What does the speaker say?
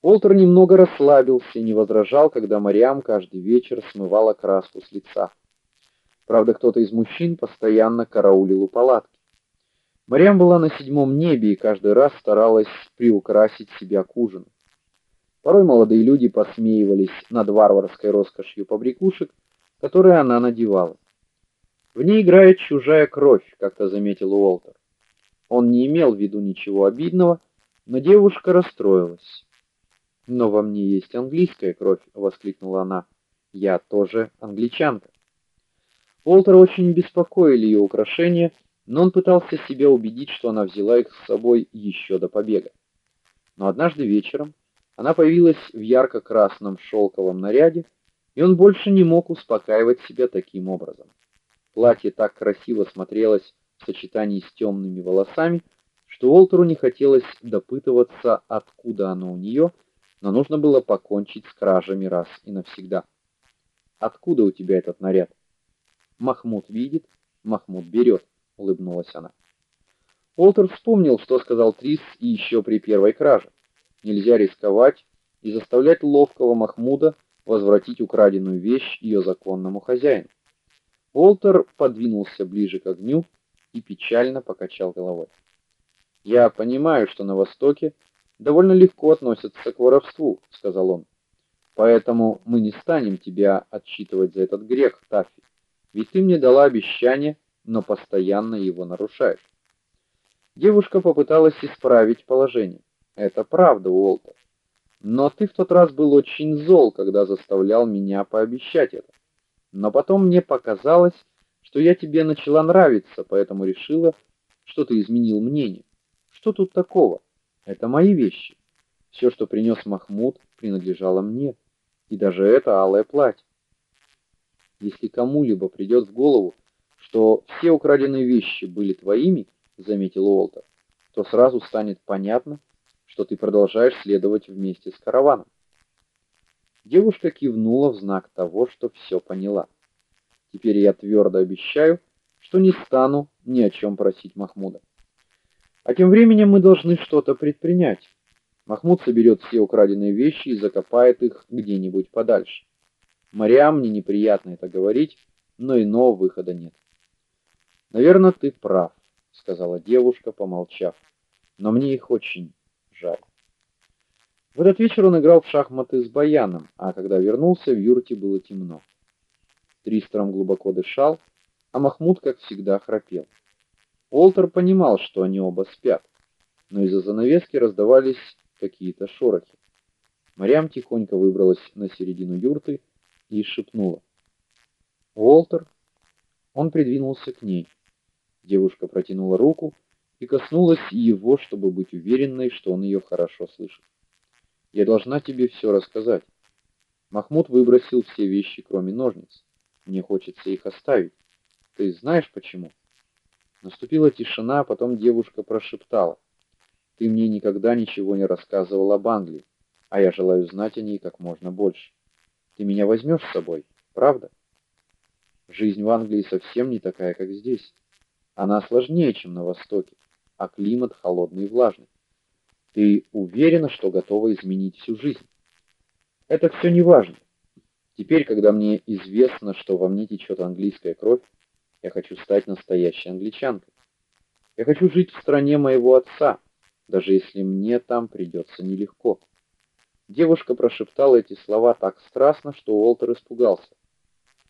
Уолтер немного расслабился и не возражал, когда Мариам каждый вечер смывала краску с лица. Правда, кто-то из мужчин постоянно караулил у палатки. Мариам была на седьмом небе и каждый раз старалась приукрасить себя к ужину. Порой молодые люди посмеивались над варварской роскошью побрякушек, которые она надевала. В ней играет чужая кровь, как-то заметил Уолтер. Он не имел в виду ничего обидного, но девушка расстроилась. Но во мне есть английская кровь, воскликнула она. Я тоже англичанка. Уолтер очень беспокоили ее украшения, но он пытался себя убедить, что она взяла их с собой еще до побега. Но однажды вечером она появилась в ярко-красном шелковом наряде, и он больше не мог успокаивать себя таким образом. Платье так красиво смотрелось в сочетании с темными волосами, что Уолтеру не хотелось допытываться, откуда оно у нее, но нужно было покончить с кражами раз и навсегда. Откуда у тебя этот наряд? Махмуд видит, Махмуд берет», — улыбнулась она. Уолтер вспомнил, что сказал Трис еще при первой краже. Нельзя рисковать и заставлять ловкого Махмуда возвратить украденную вещь ее законному хозяину. Уолтер подвинулся ближе к огню и печально покачал головой. Я понимаю, что на востоке довольно легко относятся к воровству, сказал он. Поэтому мы не станем тебя отчитывать за этот грех, Таффи. Ведь ты мне дала обещание, но постоянно его нарушаешь. Девушка попыталась исправить положение. Это правда, Уолтер. Но ты в тот раз был очень зол, когда заставлял меня пообещать это. Но потом мне показалось, что я тебе начала нравиться, поэтому решила, что ты изменил мнение. Что тут такого? Это мои вещи. Все, что принес Махмуд, принадлежало мне, и даже это алое платье. Если кому-либо придет в голову, что все украденные вещи были твоими, заметил Уолтер, то сразу станет понятно, что ты продолжаешь следовать вместе с караваном. Девушка кивнула в знак того, что все поняла. Теперь я твердо обещаю, что не стану ни о чем просить Махмуда. А тем временем мы должны что-то предпринять. Махмуд соберет все украденные вещи и закопает их где-нибудь подальше. Мариам мне неприятно это говорить, но иного выхода нет. Наверное, ты прав, сказала девушка, помолчав. Но мне их очень жаль. В этот вечер он играл в шахматы с Баяном, а когда вернулся, в юрте было темно. Тристром глубоко дышал, а Махмуд, как всегда, храпел. Олтер понимал, что они оба спят, но из-за занавески раздавались какие-то шорохи. Марьям тихонько выбралась на середину юрты и шепнула: "Олтер". Он придвинулся к ней. Девушка протянула руку и коснулась его, чтобы быть уверенной, что он ее хорошо слышит. "Я должна тебе все рассказать". Махмуд выбросил все вещи, кроме ножниц. Мне хочется их оставить. Ты знаешь почему? Наступила тишина, а потом девушка прошептала: "Ты мне никогда ничего не рассказывал об Англии, а я желаю знать о ней как можно больше. Ты меня возьмешь с собой, правда? Жизнь в Англии совсем не такая, как здесь. Она сложнее, чем на востоке, а климат холодный и влажный. Ты уверена, что готова изменить всю жизнь? Это все не важно. Теперь, когда мне известно, что во мне течет английская кровь, я хочу стать настоящей англичанкой. Я хочу жить в стране моего отца, даже если мне там придется нелегко. Девушка прошептала эти слова так страстно, что Уолтер испугался.